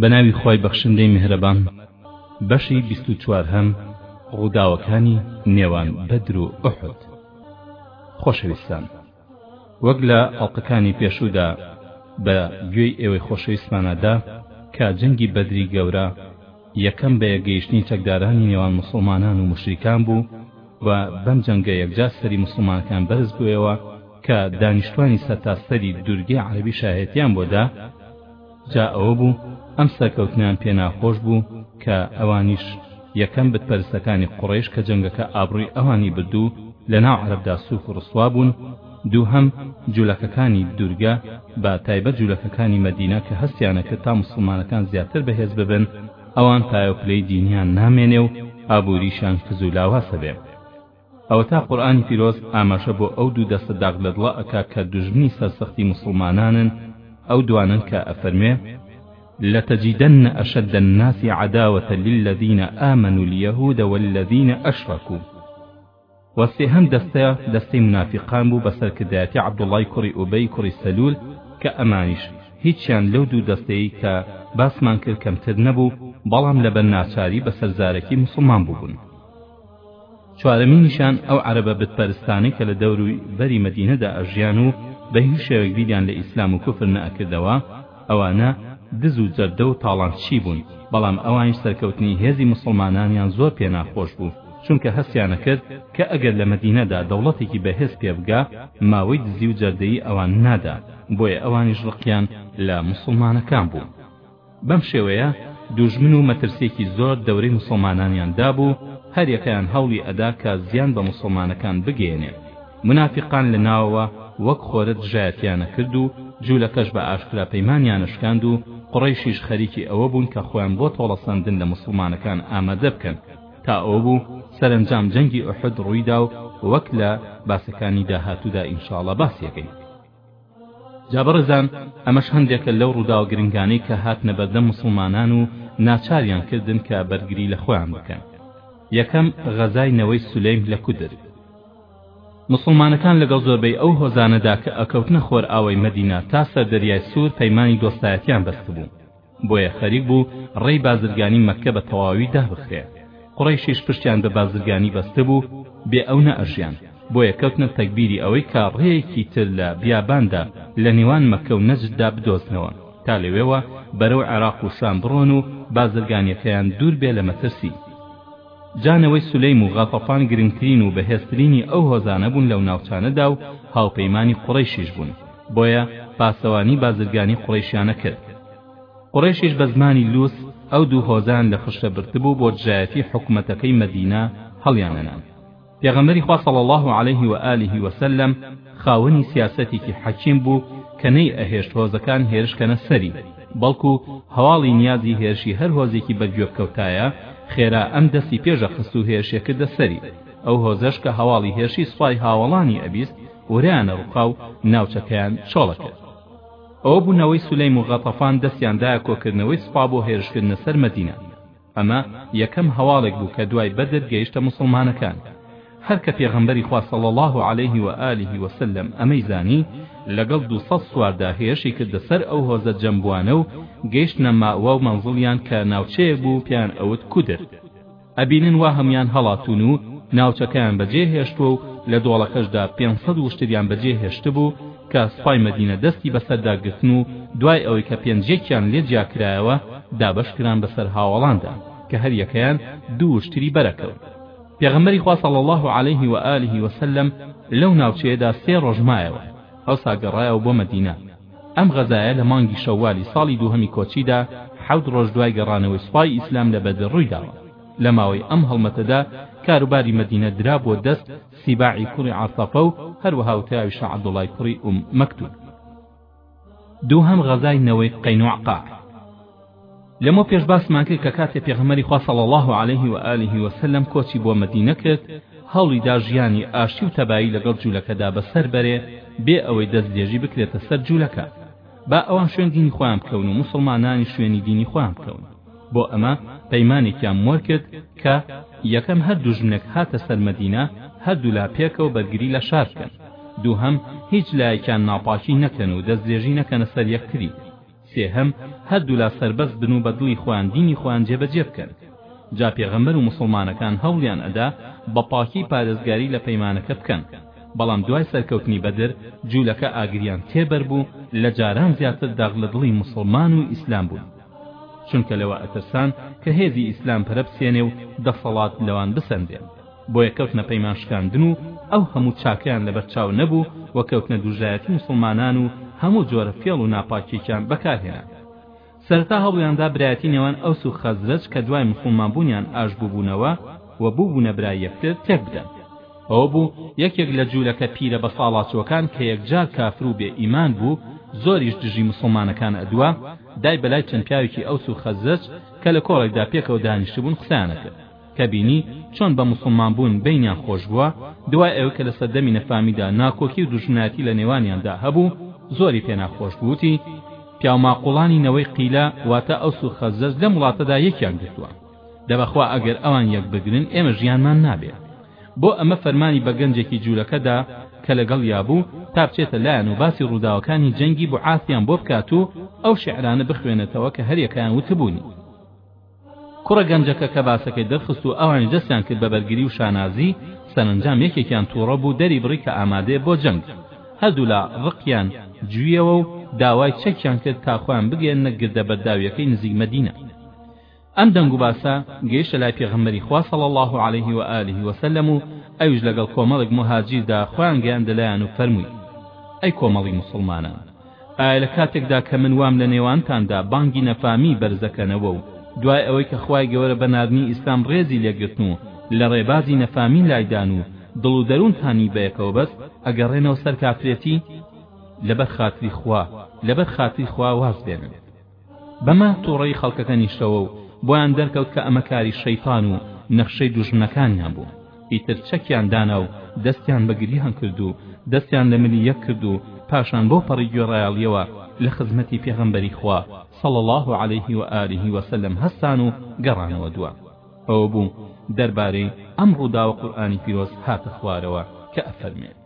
بە ناوی خوای بەخشندەی میهرەبان بەشی بیست و چوار هەم ڕووداوەکانی نێوان بەدر و ئوحد خۆشەویستان وەک لە ئەڵلقەکانی پێشوودا بە گوێی ئێوەی خۆشەویستمانەدا کە جەنگی بەدری گەورە یەکەم بە یەکگەیشتنی چەکدارانی نێوان مسلمانان و مشریکان بوو و بەم جەنگە یەکجار سەری مسلمانەکان بەرز بوویەوە کە دانیشتوانی سەرتاسەری دورگەی عەربی شاهێتیان بۆدا جا ئەوە بوو ئەم سەرکەوتنەیان پێ ناخۆش بوو کە ئەوانیش یەکەم بت پەرستەکانی قوڕەیش کە جەنگەکە ئابڕوی ئەوانی برد و لە ناو عەرەبدا سوک و ڕسوا بوون دووهەم جولەکەکانی دورگە بە تایبەت جولەکەکانی مەدینە کە هەستیان ئەکرد تا موسڵمانەکان زیاتر بەهێز ببن ئەوان پایەوپلەی دینیان نامێنێ و ئابوریشان کزو لاوازە بێ ئەوەتا قورئانی پیرۆز ئاماژە بۆ ئەو دوو دەستە داغ لەدڵە ئەکا کە دوژمنی سەرسەختی موسڵمانانن ئەو دوانەن کە ئەفەرموێ لتجدن اشد الناس عداوة للذین آمنوا اليهود والذین اشرکوا وە سێهەم دەستە دەستەی منافقان بوو بە سەرکردایەتی عبداللەی کوڕی ئوبەی کوڕی سەلول کە ئەمانیش هیچیان لەو دوو دەستەی کە باسمان کرد کەمتر نەبوو بەڵام لەبەر ناچاری بەسەر زارەکی موسڵمان بووبوون چوارەمینیشان ئەو عەرەبە بت پەرستانەی کە لە دەوروو بەری مەدینەدا ئەژیان و بە هیچ شێوەک بیریان لە ئیسلام و کوفر نەئەکردەوە ئەوانە دز و جەردە و تاڵانچی بوون بەڵام ئەوانیش سەرکەوتنی هێزی موسڵمانانیان زۆر پێ ناخۆش بوو چونکە هەستیان ئەکرد کە ئەگەر لە مەدینەدا دەوڵەتێکی بەهێز پێ بگا ماوەی دزی و جەردەیی ئەوان نادا بۆیە ئەوانیش ڕقیان لە موسڵمانەکان بوو بەم شێوەیە دوژمن و مەترسیەکی زۆر دەورەی موسڵمانانیان دابوو هەر یەکەیان هەوڵی ئەدا کە زیان بە موسڵمانەکان بگەیەنێ مونافیقان لە ناوەوە وەک خۆرە دژایەتیانە کرد و جولەکەش بە ئاشکرا پەیمانیانە شکاند و قوڕەیشیش خەریکی ئەوە بوون کە خۆیان بۆ تۆڵەسەندن لە موسڵمانەکان ئامادە بکەن تا ئەوە بوو سەرەنجام جەنگی ئوحود ڕوویدا و وەک لە باسەکانی داهاتوودا ئینشاڵا باسیەکەین جا بەڕێزان ئەمەش هەندێکە لەو ڕووداوە گرنگانەی کە هاتنە بەردەم موسڵمانان و ناچاریان کردن کە بەرگری لە خۆیان بکەن یەکەم غەزای نەوەی سولەیم لە کودر موسڵمانەکان لەگەڵ زۆربەی ئەو هۆزانەدا کە ئەکەوتنە خۆرئاوای مەدینە تا سەر دەریای سوور پەیمانی دۆستایەتیان بەستبوو بۆیە خەریک بوو ڕێی بازرگانی مەککە بە تەواوی دابخرێ قوڕەیشیش پشتیان بە بازرگانی بەستبوو بێ ئەو نەئەژیان بۆیە کەوتنە تەگبیری ئەوەی کە ڕێیەکی تر لە بیاباندا لە نێوان مەککە و نەجددا بدۆزنەوە تا لەوێوە بەرەو عێراق و شام بڕۆن و بازرگانیەکەیان دوور بێ لە مەترسی جا نەوەی سولەیم و غەطەفان گرنگترین و بەهێزترینی ئەو هۆزانە بوون لەو ناوچانەدا و هاوپەیمانی قوڕەیشیش بوون بۆیە پاسەوانی بازرگانی قوڕەیشیانە کرد قوڕەیشیش بە زمانی لووس ئەو دوو هۆزەیان لە خشتە برتبوو بۆ دژایەتی حکومەتەکەی مەدینە هەڵیانەنان پێغەمبەری خوا صلی اللە علیه و آله و سلم خاوەنی سیاسەتێکی حەکیم بوو کە نەی ئەهێشت هۆزەکان هێرش کەنە سەری بەڵکو هەواڵی نیازی هێرشی هەر هۆزێکی بە گوێ بکەوتایە خێرا ئەم دەستی پێش ئەخست و هێرشێ کردە سەری ئەو هۆزەش کە هەواڵی هێرشی سوپای هاوەڵانی ئەبیست ورەیانە ڕوخا و ناوچەکەیان چۆڵە کرد ئەوە بوو نەوەی سولەیم و غەتەفان دەستیان دایە کۆکردنەوەی سوپا بۆ هێرش کردنە سەر مەدینە. ئەمە یەکەم هەواڵێک بوو کە دوای بەدر گەیشتە موسڵمانەکان هەر کە پێغەمبەری خوا صلی اللە علیه و آله و سلم ئەمەی زانی لەگەڵ دوو سەد سواردا هێرشی کردە سەر ئەو هۆزە جەم بووانە و گەیشتنە ماوە و مەنزڵیان کە ناوچەیەک بوو پێیان ئەوت کودر ئەبینن وا هەموان هەڵاتوون و ناوچەکەیان بەجێ هێشتووە و لە دۆڵەکەشدا پێنج سەد وشتریان بەجێ هێشتبوو کە سوپای مەدینە دەستی بەسەردا گرتن و دوای ئەوەی کە پێنجیەکیان لێ جیاکرایەوە دابەش کران بەسەر هاوەڵاندا کە هەر یەکەیان دوو وشتری بەرەکەوت پێغەمبەری خوا صلی اللە علیه و آله و سلم لەو ناوچەیەدا سێ ڕۆژ مایەوە ئەوسا گەڕایەوە بۆ مەدینە ئەم غەزایە لە مانگی شەوالی ساڵی دووهەمی کۆچیدا حەوت ڕۆژ دوای گەڕانەوەی سوپای ئیسلام لە بەدر ڕوویداوە لە ماوەی ئەم هەڵمەتەدا کاروباری مەدینە درابووە دەست سیباعی کوڕی عەرتەفە و هەروەها وتراویشە عەبدوڵای کوڕی ئوم مەکتوم. دووهەم غەزای نەوەی قەینوعقاع لەمەو پێش باسمان کرد کە کاتێ پێغەمبەری خوا صلی اللە علیه و آله و سلم کۆچی بۆ مەدینە کرد هەوڵی دا ژیانی ئاشتی و تەبایی لەگەڵ جولەکەدا بەسەر بەرێ بێ ئەوەی دەستدرێژی بکرێتە سەر جولەکە با ئەوان شوێن دینی خۆیان بکەون و موسڵمانانیش شوێنی دینی خۆیان بکەون بۆ ئەمە پەیمانێکیان مۆر کرد کە یەکەم هەر دوژمنێک هاتە سەر مەدینە هەردوولا پێکەوە بەرگری لە شار بکەن دووهەم هیچ لایەکیان ناپاکی نەکەن و دەستدرێژی نەکەنە سەر یەکتری سێهەم هەردوولا سربەز بن و بەدڵی خۆیان دینی خۆیان جێبەجێ بکەن جا پێغەمبەر و مسلمانەکان هەوڵیان ئەدا بە پاکی پارێزگاری لە پەیمانەکە بکەن بەڵام دوای سەرکەوتنی بەدر جولەکە ئاگریان تێ بەربوو لە جاران زیاتر داغ لە دڵی موسڵمان و ئیسلام بوون چونکە لەوە ئەترسان کە هێزی ئیسلام پەرە بسێنێ و دەسەڵات لەوان بسەندێ بۆیە کەوتنە پەیمان شکاندن و ئەو هەموو چاکەیان لەبەر چاو نەبوو و کەوتنە دوژایەتی موسڵمانان و هەموو جۆرە فێڵ و ناپاکیەکیان بەکارهێنا سەرەتا هەوڵیاندا برایەتی نێوان ئەوس و خەزرەج کە دوای موسوڵمان بوونیان ئاش بووبوونەوە و بووبوونە برای یەکتر تێک بدەن ئەوە بوو یەکێک لە جوولەکە پیرە بەساڵاچووەکان کە یەکجار کافر و بێ ئیمان بوو زۆریش دژی موسوڵمانەکان ئەدوا دای بەلای چەند پیاوێکی ئەوس و خەزرەج کە لە کۆڵێکدا پێکەوە دانیشتبوون قسەیانەکرد کە بینی چۆن بە موسڵمان بوون بەینیان خۆش بووە دوای ئەوەی کە لە سەردەمی نەفامیدا ناکۆکی و دوژمنایەتی لە نێوانیاندا هەبوو زۆری پێ ناخۆش بوو وتی پیاوماقوڵانی نەوەی قیلە واتە ئەوس و خەزرەج لەم وڵاتەدا یەکیان گرتووە دە بەخوا ئەگەر ئەوان یەک بگرن ئێمە ژیانمان نابێ بۆ ئەمە فەرمانی بە گەنجێکی جوولەکەدا کە لەگەڵیا بوو تا بچێتە لایەن و باسی ڕووداوەکانی جەنگی بوعاسیان بۆ بکات و ئەو شعرانە بخوێنێتەوە کە هەریەکەیان وتبوونی کوڕە گەنجەکە کە باسەکەی دەرخست و ئەوانیش دەستیان کرد بە بەرگری و شانازی، سەرەنجام یەکێکیان تووڕە بوو دەری بڕی کە ئامادەیە بۆ جەنگ. هەردوولا ڕقیان جوییەوە و داوای چەکیان کرد تا خۆیان بگەیەننە گردە بەرداوییەکەی نزیک مەدینە. ئەم دەنگ و باسە گەیشتە لای پێغەمبەری خوا صلی اللە علیه و آله و سلم و ئەویش لەگەڵ کۆمەڵێک موهاجیردا خۆیان گەیاندە لایان و فەرمووی، ئەی کۆمەڵی موسڵمانان! ئایا لە کاتێکدا کە من وام لە نێوانتاندا بانگی نەفامی بەرزدەکەنەوە و دوای ئەوەی کە خوای گەورە بە ناردنی ئیسلام ڕێزی لێگرتن و لە ڕێبازی نەفامی لایدان و دڵ و دەروونتانی بەیەکەوە بەست ئەگەڕێنەوە سەر کافرێتی لەبەر خاتری خوا لەبەر خاتری خوا واز بێنن بەمە توڕەیی خەڵکەکە نیشتەوە و بۆیان دەرکەوت کە ئەمە کاری شەیتان و نەخشەی دوژمنەکانیان بوو ئیتر چەکیان دانا و دەستیان بە گریان کرد و دەستیان لە ملی یەک کرد و پاشان بەو پەڕی گوێڕایەڵیەوە لە خزمەتی پێغەمبەری خوا صلی اللە علیه و آله و سلم هەستان و گەڕانەوە دوا ئەوە بوو دەربارەی ئەم ڕووداوە قورئانی پیرۆز هاتە خوارەوە کە ئەفەرمێ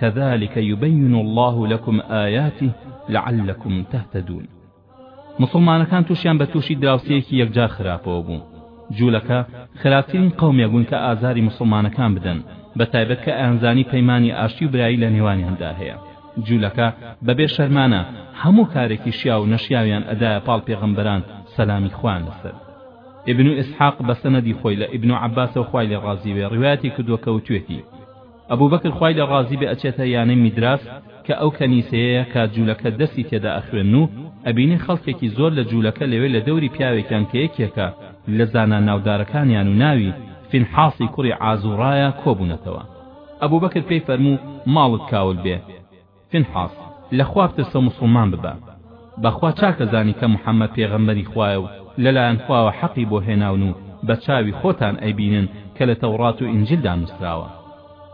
کذلک یبین اللە لکم آیاته لعلکم تهتدون موسڵمانەکان تووشیان بە تووشی دراوسێیەکی یەکجار خراپەوە بوو جوولەکە خراپترین قەومێک بوون کە ئازاری موسڵمانەکان بدەن بە تایبەت کە ئەیانزانی پەیمانی ئاشتی و برایی لە نێوانیاندا هەیە جوولەکە بەبێ شەرمانە هەموو کارێکی شیاو و نەشیاویان ئەدایە پاڵ پێغەمبەران سەلامی خوان لەسەر ابن اسحاق بە سەنەدی خۆی لە ابن عباسەوە خوای لێ ڕازی بێ ڕیوایەتی کردووە کە وتوێتی ئەبوبەکر خوای لێ ڕازی بێ ئەچێتە یانەی میدراس کە ئەو کەنیسەیەیە کە جولەکە دەرسی تێدا ئەخوێن و ئەبینی خەڵکێکی زۆر لە جولەکە لەوێ لە دەوری پیاوێکیان کە یەکێکە لە زانا ناودارەکانیان و ناوی فینحاسی کوڕی عازوڕایە کۆبونەتەوە ئەبوبەکر پێی فەرموو ماڵت کاول بێ پینحاس، لە خوا بترسە و موسڵمان ببە، بەخوا چاک ئەزانی کە محەمەد پێغەمبەری خوایە و لەلایەن خواوە حەقی بۆ هێناون و بە چاوی خۆتان ئەیبینن کە لە تەوڕات و ئینجیلدا نووسراوە.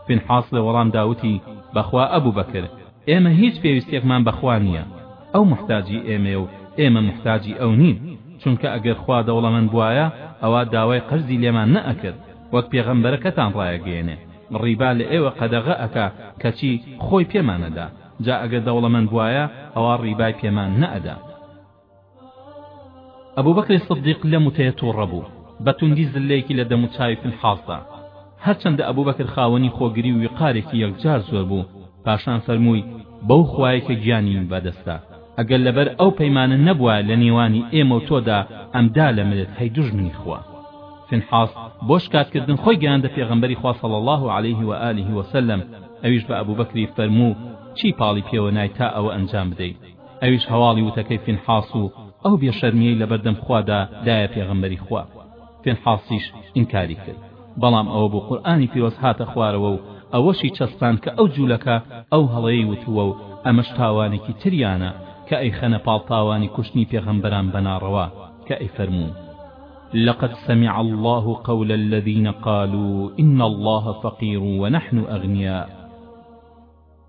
پینحاس لە وەڵامدا وتی، بەخوا ئەبوبەکر! ئێمە هیچ پێویستیەکمان بە خوا نییە، ئەو موحتاجی ئێمەیە و ئێمە موحتاجی ئەو نین، چونکە ئەگەر خوا دەوڵەمەند بوایە ئەوا داوای قەرزی لێمان نەئەکرد، وەک پێغەمبەرەکەتان ڕایەگەیەنێ. ڕیبا لە ئێوە قەدەغە ئەکا کەچی خۆی پێمان ئەدا جا ئەگەر دەوڵەمەند بوایە ئەوا ڕیبای پێمان نەئەدا. ئەبوبەکری سدیق لەم وتەیە توڕە بوو بە توندی زللەیەکی لە دەموو چاوی فنحاس دا هەرچەندە ئەبوبەکر خاوەنی خۆگری و ویقارێکی یەکجار زۆر بوو پاشان فەرمووی بەو خوایەی کە گیانی بەدەستە ئەگەر لەبەر ئەو پەیمانە نەبوایە لە نێوانی ئێمە و تۆدا ئەمدا لە ملت هەی دوژمنی خوا. فنحاس بۆ شکاتکردن خۆی گەیاندە پێغەمبەری خوا صلی اللە علیه و آله و سلم ئەویش بە ئەبوبەکری فەرموو چی پاڵی پێوە نای تا ئەوە ئەنجام بدەی ئەویش هەواڵی وتەکەی فنحاس و ئەو بێ شەرمیەی لەبەردەم خوادا دایە پێغەمبەری خوا پینحاسیش ئینکاری کرد، بەڵام ئەوە بوو قورئانی پیرۆز هاتە خوارەوە و ئەوەشی چەسپاند کە ئەو جوولەکە ئەو هەڵەیەی وتووە و ئەمەش تاوانێکی تریانە کە ئەیخەنە پاڵ تاوانی کوشتنی پێغەمبەران بە ناڕەوا کە ئەیفەرموون، لقد سمع اللە قول الذین قالوا ان اللە فقیر ونحن اغنیاء.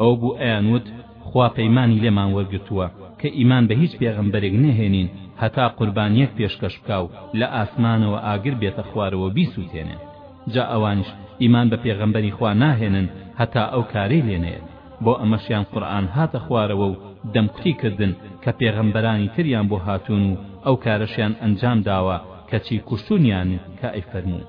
ئەوە بوو ئەیانوت خوا پەیمانی لێمان وەرگرتووە کە ئیمان بە هیچ پێغەمبەرێک نەهێنین هەتا قوربانیەک پێشکەش بکا و لە ئاسمانەوە ئاگر بێتە خوارەوە بیسوتێنێ جا ئەوانیش ئیمان بە پێغەمبەری خوا ناهێنن هەتا ئەو کارەی لێ نەیەت بۆ ئەمەشیان قورئان هاتە خوارەوە و دەمکوتی کردن کە پێغەمبەرانی تریان بۆ هاتوون و ئەو کارەشیان ئەنجام داوە کەچی کوشتونیان کە ئەیفەرموو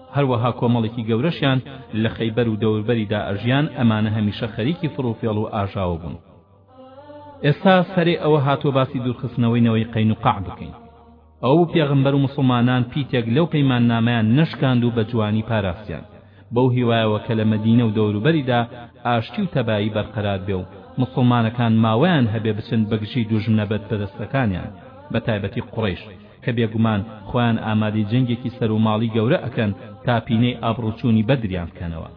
هەروەها کۆمەڵێکی گەورەشیان لە خەیبەر و دەوربەریدا ئەژیان، ئەمانە هەمیشە خەریکی فڕوفێڵ و ئاژاوە بوون. ئێستا سەرێ ئەوە هاتووە باسی دوورخستنەوەی نەوەی قەینوقاع بکەین. ئەو پێغەمبەر و موسڵمانان پیتێک لەو پەیماننامەیان نەشکاند و بە جوانی پاراستیان، بەو هیوایەوە کە لە مەدینە و دەوروبەریدا ئاشتی و تەبایی بەرقەرار بێ و موسڵمانەکان ماوەیان هەبێ بچن بەگژی دوژمنە بتپەرستەکانیان، بەتایبەتی قوڕەیش. کە بێگومان خۆیان ئامادەی جەنگێکی سەر و ماڵی گەورە ئەکەن تا پینەی ئابڕووچوونی بەدریان بکەنەوە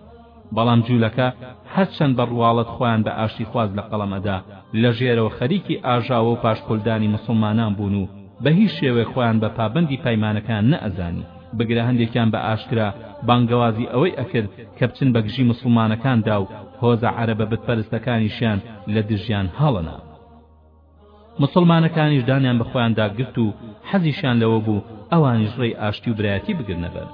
بەڵام جوولەکە هەرچەند بە ڕواڵەت خۆیان بە ئاشتیخواز لە قەڵەم ئەدا لە ژێرەوە خەریکی ئاژاوە و پاشقولدانی موسڵمانان بوون و بە هیچ شێوەیەک خۆیان بە پابەندی پایمانەکەیان نەئەزانی بگرە هەندێکیان بە ئاشکرا بانگەوازی ئەوەی ئەکرد کە بچن بە گژی موسڵمانەکاندا و هۆزە عەرەبە بتپەرستەکانیشیان لە دژیان هەڵەنا موسڵمانەکانیش دانیان بە خۆیاندا گرت و حەزیشیان لەوە بوو ئەوانیش ڕێی ئاشتی و برایەتی بگرنە بەر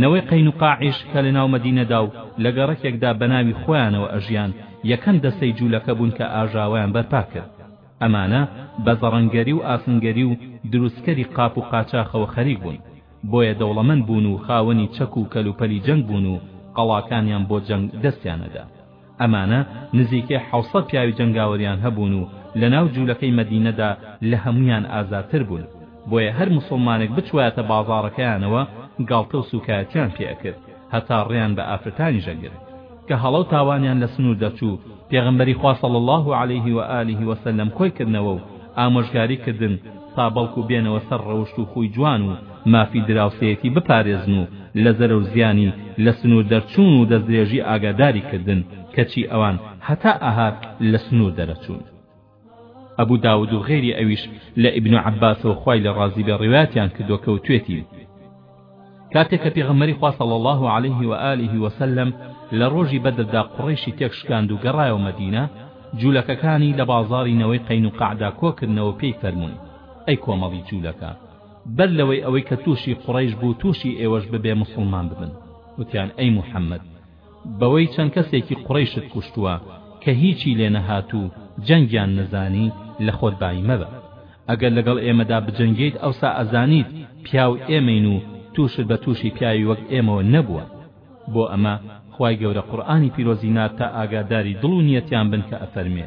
نەوەی قەینوقاعیش کە لەناو مەدینەدا و لە گەڕەکێکدا بەناوی خۆیانەوە ئەژیان یەکەم دەستەی جوولەکە بوون کە ئاژاوەیان بەرپا کرد ئەمانە بە زەڕەنگەری و ئاسنگەری و دروستکەری قاپ و قاچاخەوە خەریک بوون بۆیە دەوڵەمەند بوون و خاوەنی چەک و کەلوپەلی جەنگ بوون و قەڵاکانیان بۆ جەنگ دەستیانەدا ئەمانە نزیکەی حەوت سەد پیاوی جەنگاوەریان هەبوون و لەناو جوولەکەی مەدینەدا لە هەموویان ئازاتر بوون، بۆیە هەر موسڵمانێک بچوایەتە بازاڕەکەیانەوە گاڵتە و سووکایەتیان پێ ئەکرد، هەتا ڕێیان بە ئافرەتانیش ئەگرت کە هەڵە و تاوانیان لە سنوور دەرچوو، پێغەمبەری خوا صلی اللە علیه و آله و سلم کۆی کردنەوە و ئامۆژگاری کردن تا بەڵکو بێنەوە سەر ڕەوشت و خووی جوان و مافی دراوسێیەتی بپارێزن و لە زەرەر و زیانی لە سنوور دەرچوون و دەستدرێژی ئاگاداری کردن کەچی ئەوان هەتا ئاهات لە سنوور دەرەچوون. ئەبو داود و غەیری ئەویش لە ئیبن عەباسەوە خوای لێ ڕازی بێ ڕیوایەتیان کردووە کە وتوێتی، کاتێک کە پێغەمبەری خوا صلی اللە علیه و آله و سلم لە ڕۆژی بەدردا قوڕەیشی تێک شکاند و گەڕایەوە مەدینە جولەکەکانی لە بازاڕی نەوەی قەینوقاعدا کۆکردنەوە پێی فەرموون ئەی کۆمەڵی جولەکە بەر لەوەی ئەوەی کە تووشی قوڕەیش بوو تووشی ئێوەش ببێ موسڵمان ببن وتیان ئەی محەممەد بەوەی چەند کەسێکی قوڕەیشت کوشتووە کە هیچی لێ نەهات و جەنگیان نەزانی لەخۆت بایی مەبە ئەگەر لەگەڵ ئێمەدا بجەنگێیت ئەوسا ئەزانیت پیاو ئێمەین و تووشت بە تووشی پیاوی وەک ئێمەوە نەبووە بۆ ئەمە خوای گەورە قورئانی پیرۆزی نارد تا ئاگاداری دڵ و نیەتیان بن کە ئەفەرمێ.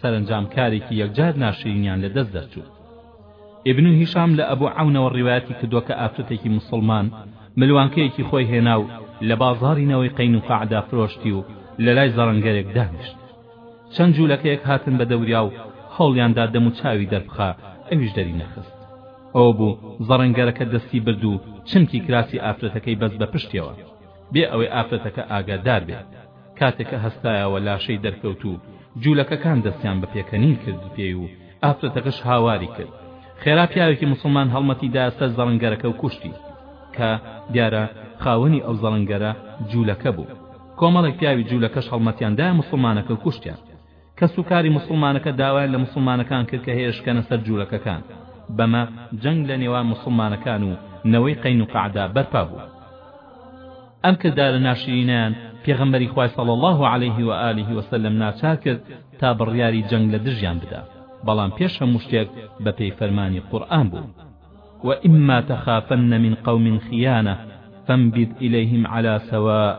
سەرەنجام کارێکی یەکجار ناشرینیان لە دەست دەرچوو ئیبن هیشام لە ئەبو عەونەوە ڕیوایەتی کردووە کە ئافرەتێکی مسلمان ملوانکەیەکی خۆی هێنا و لە بازاری نەوەی قەینوقاعدا فرۆشتی و لە لای زەڕەنگەرێک دانیشت چەند جوولەکەیەک هاتن بە دەوریا و هەوڵیاندا دەم و چاوی دەربخا ئەویش دەری نەخست ئەو بوو زەڕەنگەرەکە دەستی برد و چمکی کراسی ئافرەتەکەی بەست بە پشتیەوە بێ ئەوەی ئافرەتەکە ئاگادار بێ کاتێک کە هەستایەوە لاشەی دەرکەوت و جوولەکەکان دەستیان بە پێکەنین کرد پێی و ئافرەتەکەش هاواری کرد خێرا پیاوێکی موسڵمان هەڵمەتی دا سەر زەڵنگەرەکە و کوشتی کە دیارە خاوەنی ئەو زەڵنگەرە جوولەکە بوو کۆمەڵێک پیاوی جوولەکەش هەڵمەتیان دایە موسڵمانەکە و کوشتیان کەسوکاری موسڵمانەکە داوایان لە موسڵمانەکان کرد کە هێرشکەنە سەر جوولەکەکان، بەمە جەنگ لە نێوان موسڵمانەکان و نەوەی قەینوقاعدا بەرپا بوو. ئەم کردارە ناشرینەیان پێغەمبەری خوای صلی اللە علیه و آله و سلم ناچار کرد تا بڕیاری جەنگ لە دژیان بدا، بەڵام پێش هەموو شتێک بەپێی فەرمانی قورئان بوو، وإما تخافن من قوم خیانە فانبذ إلیهم علی سواء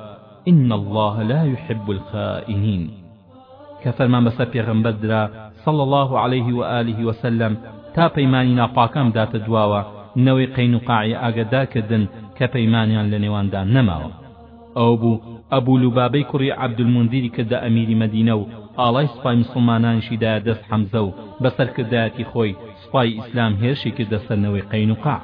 ان اللە لا یحب الخائنین. کە فەرمان بەسەر پێغەمبەر درا صلی اللە علیه و آله و سلم تا پەیمانی ناپاکان بداتە دواوە نەوەی قەینوقاعی ئاگەدار کردن کە پەیمانیان لە نێواندا نەماوە ئەو بوو ئەبو لوبابەی کوڕی عەبدولمونذیری کردە ئەمیری مەدینە و ئاڵای سوپای موسڵمانانیشی دایە دەست حەمزە و بە سەرکردایەتی خۆی سوپای ئیسلام هێرشی کردە سەر نەوەی قەینوقاع.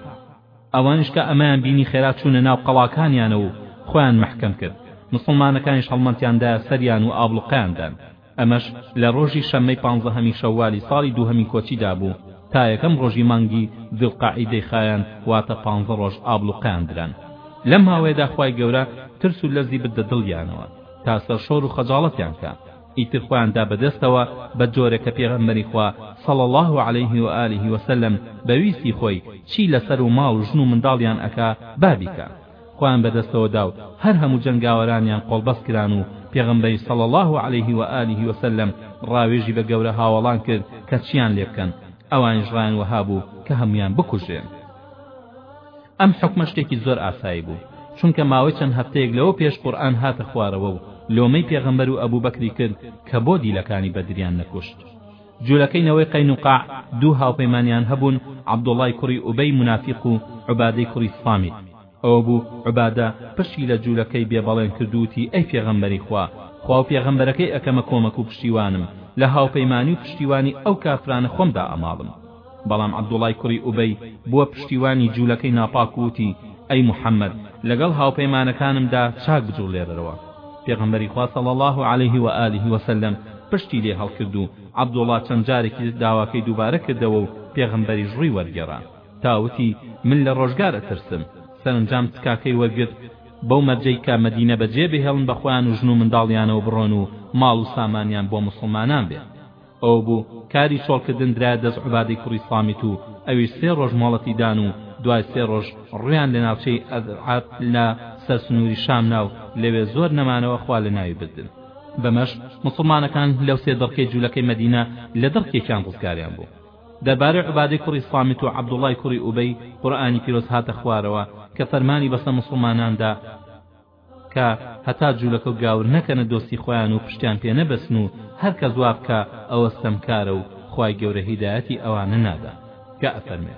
ئەوانیش کە ئەمەیان بینی خێرا چوونە ناو قەڵاکانیانەوە و خۆیان مەحکەم کرد موسڵمانەکانیش هەڵمەتیان دایە سەریان و ئابڵوقەیان دان ئەمەش لە ڕۆژی شەممەی پانزەهەمی شەوالی ساڵی دووهەمی کۆچیدا بوو تا یەکەم ڕۆژی مانگی ذی القعیدەی خایاند واتە پانزە ڕۆژ ئابڵوقەیان دران لەم ماوەیەدا خوای گەورە ترس و لەرزی بردە دڵیانەوە تا سەرشۆر و خەجاڵەتیان کا ئیتر خۆیان دا بە دەستەوە بە جۆرێک کە پێغەمبەری خوا صلی اللە علیه و آله و سلم بە ویستی خۆی چی لە سەر و ماڵ و ژن و منداڵیان ئەکا با بیکا خۆیان بە دەستەوە دا و هەر هەموو جەنگاوەرانیان قۆڵبەست کران و پێغەمبەری صلی اللە علیه و آله و سلم ڕاوێژی بە گەورە هاوەڵان کرد کە چیان لێ بکەن ئەوانیش ڕایان وەها بوو کە هەموویان بکوژرێن ئەم حوکمە شتێکی زۆر ئاسایی بوو چونکە ماوەی چەند هەفتەیەک لەوە پێش قورئان هاتە خوارەوە و لۆمەی پێغەمبەر و ئەبو بەکری کرد کە بۆ دیلەکانی بەدریان نەکوشت جولەکەی نەوەی قەینوقاع دوو هاوپەیمانیان هەبوون عەبدوڵای کوڕی ئوبەی منافیق و عوبادەی کوڕی سامیت ئەوەبوو عوبادە پشتی لە جولەکەی بێ بەڵێن کردو وتی ئەی پێغەمبەری خوا خواو پێغەمبەرەکەی ئەکەمە کۆمەک و پشتیوانم لە هاوپەیمانی و پشتیوانی ئەو کافرانە خۆم دائەماڵم بەڵام عەبدوڵای کوڕی ئوبەی بووە پشتیوانی جولەکەی ناپاک و وتی ئەی محمد لەگەڵ هاوپەیمانەکانمدا چاک بجوڵێرەرەوە پێغەمبەری خوا صلی الله علیه و آله و سلم پشتی لێ هەڵکرد و عەبدوڵا چەند جارێکی تر داواکەی دووبارە کردەوە و پێغەمبەریش ڕووی وەرگێڕا تا وتی من لە ڕۆژگار ئەترسم سەرەنجام تکاکەی وەرگرت بەو مەرجەی کە مەدینە بە جێ بهێڵن بە خۆیان و ژن و منداڵیانەوە بڕۆن و ماڵ و سامانیان بۆ موسڵمانان بێ ئەوە بوو کاری چۆڵکردن درایە دەست عوبادەی کوڕی سامیت و ئەویش سێ ڕۆژ مۆڵەتی دان و دوای سێ ڕۆژ ڕویان لە ناوچەی ئەذعەب لە سەر سنوری شام نا و لەوێ زۆر نەمانەوە خوا لە ناوی بردن بەمەش موسڵمانەکان لەو سێ دڕکەی جولەکەی مەدینە لە دڕکێکیان ڕزگاریان بوو. دەربارەی عوبادەی کوڕی سامت و عەبدوڵڵای کوڕی ئوبەی قورئانی پیرۆز هاتە خوارەوە کە فەرمانی بەسە موسڵمانان دا کە هەتا جوولەکە و گاور نەکەنە دۆستی خۆیان و پشتیان پێ نەبەستن و هەر کەس وا بکا ئەوە ستەمکارە و خوای گەورە هیدایەتی ئەوانە نادا کە ئەفەرمێ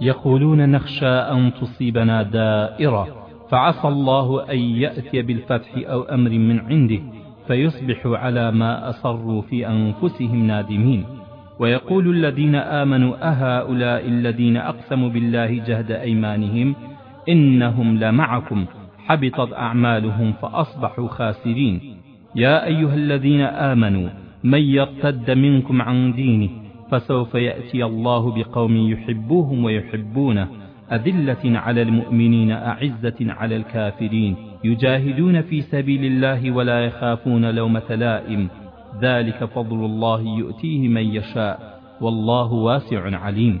يقولون نخشى أن تصيبنا دائرة فعسى الله أن يأتي بالفتح أو أمر من عنده فيصبحوا على ما أصروا في أنفسهم نادمين ويقول الذين آمنوا أهؤلاء الذين أقسموا بالله جهد أيمانهم إنهم لمعكم حبطت أعمالهم فأصبحوا خاسرين يا أيها الذين آمنوا من يرتد منكم عن دينه فسوف يأتي الله بقوم يحبوهم ويحبونه أذلة على المؤمنين أعزة على الكافرين يجاهدون في سبيل الله ولا يخافون لومة لائم ذلك فضل الله يؤتيه من يشاء والله واسع عليم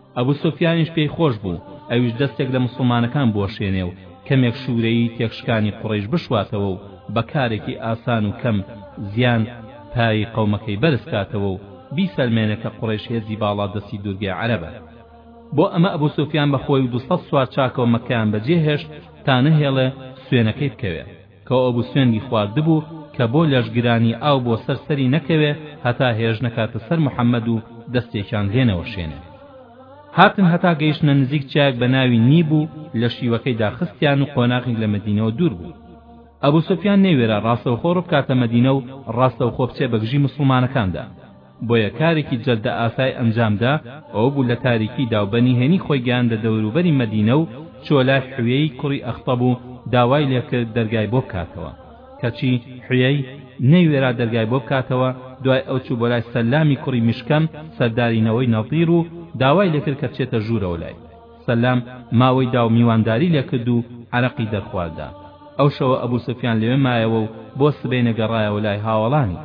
ئەبو سوفیانیش پێی خۆش بوو ئەویش دەستێک لە موسڵمانەکان بوەشێنێ و کەمێک شورەیی تێکشکانی قوڕەیش بشواتەوە و بە کارێکی ئاسان و کەم زیان پایی قەومەکەی بەرز کاتەوە و بیسەلمێنێ کە قوڕەیش هێزی باڵا دەستی دوورگەی عەرەبە. بۆ ئەمە ئەبو سوفیان بە خۆی و دوو سەد سوار چاکەوە مەککەیان بە جێ هێشت تا نەهێڵێ سوێنەکەی بکەوێ. کە ئەبوو سوێندی خواردبوو کە بۆ لەش گرانی ئاو بۆ سەر سەری نەکەوێ هەتا هێرش نەکاتە سەر محەمەد و دەستێکیان لێ نەوەشێنێ هاتن هەتا گەیشتنە نزیک چایەک بە ناوی نیب و لە شیوەکەی دا خستیان و قۆناغیک لە مەدینەوە دوور بوو ئەبوو سوفیان نەیوێرا ڕاستەوخۆ ڕوو بکاتە مەدینە و ڕاستەوخۆ بچێ بەگژی موسڵمانەکان دا بۆیە کارێکی جەلدەئاسای ئەنجامدا، ئەوە بوو لە تاریکیدا و بە نهێنی خۆی گەیاندە دەوروبەری مەدینە و چووە لای حویەی کوڕی ئەخطەب و داوای لێ کرد دەرگای بۆ بکاتەوە، کەچی حویەی نەیوێرا دەرگای بۆ بکاتەوە، دوای ئەو چوو بۆ لای سەلامی کوڕی میشکەم سەرداری نەوەی نەضیر و داوای لێ کرد کە بچێتە ژوورەوە لای. سەلام ماوەی دا و میوانداری لێ کرد و عەرەقی دەرخواردا. ئەو شەوە ئەبوسوفیان لەوێ مایەوە و بۆ سبەینێ گەڕایەوە لای هاوەڵانی.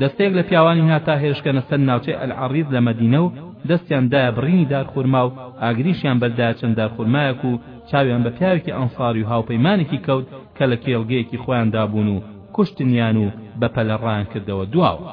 دەستەیەک لە پیاوانی هاتا هێرشکەنە سەر ناوچەی ئەلعەڕیز لە مەدینە و دەستیان دایە بڕینی دارخورما و ئاگریشیان بەردایە چەند دارخورمایەک و چاویان بە پیاوێکی ئەنساری و هاوپەیمانێکی کەوت کە لە کێڵگەیەکی خۆیاندا بوون و کوشتنیان و بەپەلە ڕایانکردەوە دواوە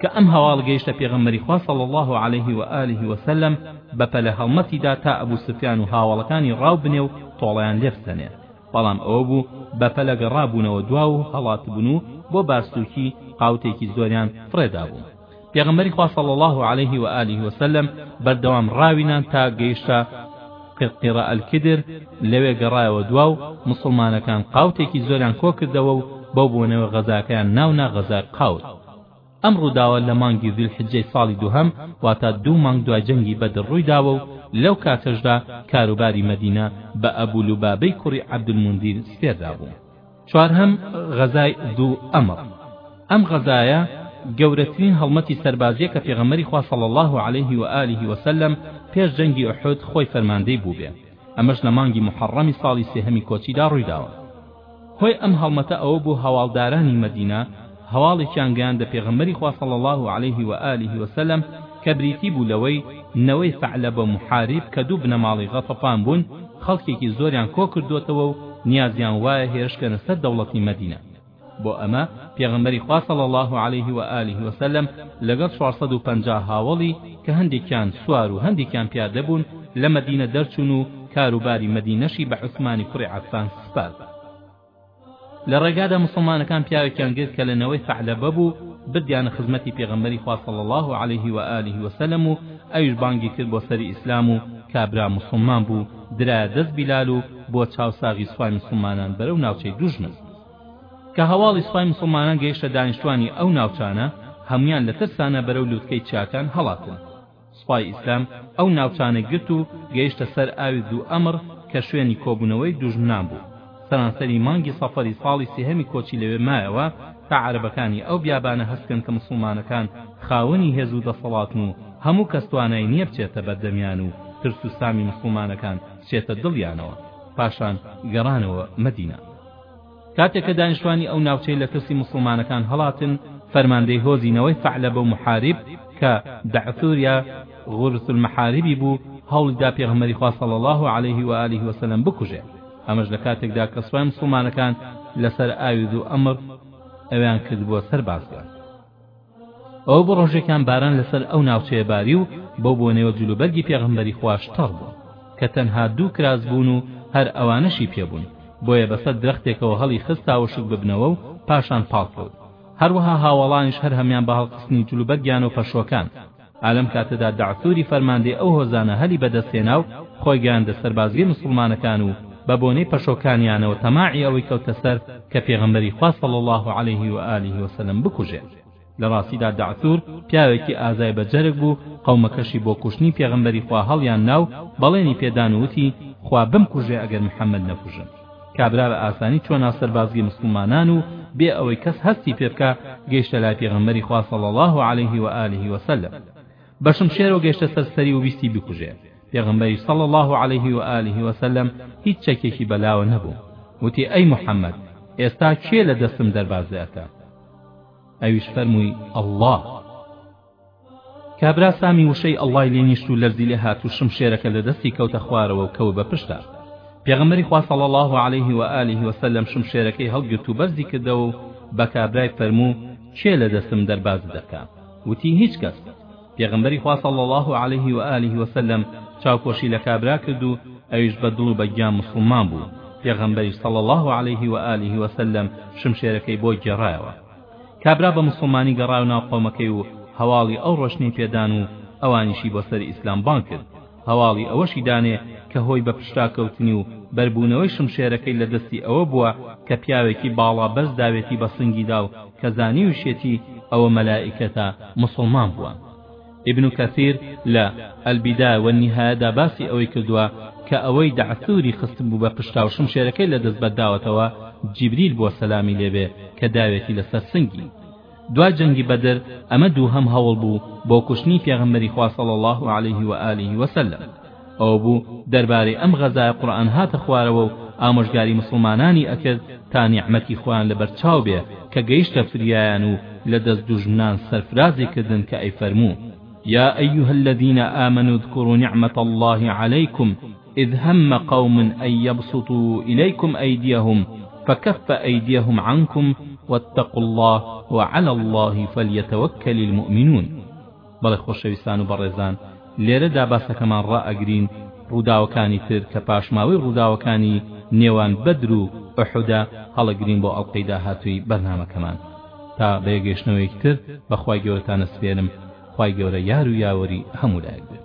کە ئەم هەواڵ گەیشتە پێغەمبەری خوا صلی الله علیه و آله و سلم بەپەلە هەڵمەتی دا تا ئەبو سفیان و هاوەڵەکانی ڕاو بنێ و تۆڵەیان لێ بسەنێ بەڵام ئەوە بوو بە پەلە گەڕابوونەوە دواو و هەڵاتبوون و بۆ بارسووکی قاوتێکی زۆریان فڕێدابوو. پێغەمبەری خوا صلی اللە علیه و آله و سلم بەردەوام ڕاوینان تا گەیشتە قرقیرە الکدر، لەوێ گەڕایەوە دواو موسڵمانەکان قاوتێکی زۆریان کۆکردەوە و بەو بۆنەوە غەزاکەیان ناونا غەزای قاوت. ئەم ڕووداوە لە مانگی زیلحیجەی ساڵی دووهەم واتە دوو مانگ دوای جەنگی بەدر ڕوویداوە و لەو کاتەشدا کاروباری مەدینە بە ئەبو لوبابەی کوڕی عەبدولموندیر سپێردرابوو چوارهەم غەزای ذو ئەمڕ ئەم غەزایە گەورەترین هەڵمەتی سەربازیە کە پێغەمبەری خوا صلی اللە علیه و آله و سلم پێش جەنگی ئوحود خۆی فەرماندەی بووبێ ئەمەش لە مانگی موحەڕەمی ساڵی سێهەمی کۆچیدا ڕوویداوە هۆی ئەم هەڵمەتە ئەوە بوو هەواڵدارانی مەدینە هەواڵێکیان گەیاندە پێغەمبەری خوا صلی اللە علیه و آله و سلم کە بریتی بوو لەوەی نەوەی ثعلبە و محاریب کە دوو بنەماڵەی غەطفان بوون خەڵکێکی زۆریان کۆکردووەتەوە و نیازیان وایە هێرشکەنە سەر دەوڵەتی مەدینە بۆ ئەمە پێغەمبەری خوا صلی اللە علیه و آله و سلم لەگەڵ چوار سەد و پەنجا هاوەڵی کە هەندێکیان سوار و هەندێکیان پیادە بوون لە مەدینە دەرچوون و کاروباری مەدینەشی بە عوسمانی کوڕی عەفان سپارد لە ڕێگادا موسڵمانەکان پیاوێکیان گرت کە لە نەوەی ثعلبە بوو بردیانە خزمەتی پێغەمبەری خوا صلی اللە علیه و آله و سلم و ئەویش بانگی کرد بۆ سەری ئیسلام و کابرا موسڵمان بوو درایە دەست بیلال و بۆ چاوساغی سوپای موسڵمانان بەرەو ناوچەی دوژمن کە هەواڵی سوپای موسڵمانان گەیشتە دانیشتوانی ئەو ناوچانە هەموان لە ترسانە بەرەو لوتکەی چیاکان هەڵاتن سوپای ئیسلام ئەو ناوچانەی گرت و گەیشتە سەر ئاوی دوئەمڕ کە شوێنی کۆبونەوەی دوژمنان بوو سەرانسەری مانگی سەفەری ساڵی سێهەمی کۆچی لەوێ مایەوە تا عەرەبەکانی ئەو بیابانە هەستکەن کە موسڵمانەکان خاوەنی هێز و دەسەڵاتن و هەموو کەس توانای نیە بچێتە بەردەمیان و ترس و سامی موسڵمانەکان بچێتە دڵیانەوە پاشان گەڕانەوە مەدینە کاتێک کە دانیشتوانی ئەو ناوچەی لە ترسی موسڵمانەکان هەڵاتن، فەرماندەی هۆزی نەوەی ثعلبە و محارب کە، دعثور، یا، غرث المحارب، ی بوو، هەوڵی دا پێغەمبەری خوا صلی اللە علیه و آله و سلم بکوژێ. ئەمەش لە کاتێکدا کە سوپای موسڵمانەکان لەسەر ئاوی ذو امر ەویان کردبووە سەر بازگە. ئەوە بۆ ڕۆژێکیان باران لەسەر ئەو ناوچەیە باری و بەو بۆنەیەوە جلوبەرگی پێغەمبەری خواش تەڕ بوو کە تەنها دوو کراس بوون و هەر ئەوانەشی پێبوون بۆیە بەسەر درەختێکەوە هەڵی خست تا وشک ببنەوە و پاشان پاڵکەوت هەروەها هاوەڵانیش هەر هەمان بە هەڵخستنی جلوبەرگیان و پەشۆکان ئا لەم کاتەدا دەعسوری فەرماندەی ئەو هۆزانە هەلی بەدەست هێنا و خۆی گەیاندە سەربازگەی موسڵمانەکان و بە بۆنەی پەشۆکانیانەوە تەماعی ئەوەی کەوتە سەر کە پێغەمبەری خوا صلی اللە علیه و آله و سلم بکوژێت لە ڕاستیدا دەعسور پیاوێکی ئازای بە جەرگ بوو قەومەکەشی بۆ کوشتنی پێغەمبەری خوا هەڵیان نا و بەڵێنی پێدان و وتی خوا بمکوژێ ئەگەر محمد نەکوژم کابرا بە ئاسانی چۆنا سەربازگەی مسوڵمانان و بێ ئەوەی کەس هەستی پێ بکا گەیشتە لای پێغەمبەری خوا صلی الله علیه و آله و سلم بە شمشێرەوە گەیشتە سەر سەری و ویستی بکوژێ پێغەمبەری صلی الله علیه و آله و سلم هیچ چەکێکی بەلاوە نەبوو وتی ئەی محەممەد ئێستا کێ لە دەستم دەربازێ ئەکا ئەویش فەرمووی ئەڵڵا کابرا سامی وشەی اللەی لێ نیشت و لەرزی لێ هات و شمشێرەکە لە دەستی کەوتە خوارەوە و کەوت بە پشتا پێغەمبەری خوا صلی الله علیه و آله و سلم شمشێرەکەی هەڵگرت و بەرزی کردەوە و بە کابرای فەرموو کێ لە دەستم دەرباز دەکا وتی هیچ کەس پێغەمبەری خوا صلی الله علیه و آله و سلم چاوپۆشی لە کابرا کرد و ئەویش بە دڵ و بە گیان مسلمان بوو پێغەمبەری صلی الله علیه و آله و سلم شمشێرەکەی بۆ گێڕایەوە کابرا بە موسڵمانی گەڕایەوە ناو قەومەکەی و هەواڵی ئەو ڕۆشنیەی پێدان و ئەوانیشی بۆ سەر ئیسلام بانگ کرد هەواڵی ئەوەشی دانێ کە هۆی بە پشتاکەوتنی و بەربوونەوەی شمشێرەکەی لە دەستی ئەوە بووە کە پیاوێکی باڵا بەرز داوێتی بە سنگیدا و کە زانیوشێتی ئەوە مەلائیکەتە موسڵمان بووە ئیبن کەثیر لە، البدایە والنهایە، دا باسی ئەوەی کردووە کە ئەوەی دەعثوری خستبوو بە پشتاو شمشێرەکەی لە دەست بەرداوەتەوە جیبریل بووە سەلامی لێ بێ کە داوێتی لە سەر سنگی. دوای جەنگی بەدر ئەمە دووهەم هەوڵ بوو بۆ کوشتنی پێغەمبەری خوا صلی اللە علیه و آله و سلم. ئەوە بوو دەربارەی ئەم غەزایە قورئان هاتە خوارەوە و ئامۆژگاری موسڵمانانی ئەکرد تا نیعمەتی خۆیان لەبەر چاو بێ کە گەیشتە فریایان و لە دەست دوژمنان سەرفرازی کردن کە ئەیفەرموو یا ایها الذین آمنوا اذکروا نعمة اللە علیکم اذ هم قوم ان یبسطوا الیکم ایدیهم فکف ایدیهم عنکم واتقوا اللە وعلی اللە فلیتوکل المؤمنون بەڵێ خۆشەویستان و بەڕێزان لێرەدا باسەکەمان ڕائەگرین ڕووداوەکانی تر کە پاشماوەی ڕووداوەکانی نێوان بەدر و ئوحودە هەڵەگرین بۆ ئەڵقەی داهاتووی بەرنامەکەمان تا بەیەگەشتنەوەیەکی تر بەخوای گەورەتان ئەسپێرم خوای گەورە یار و یاوەری هەموو لایەک بێت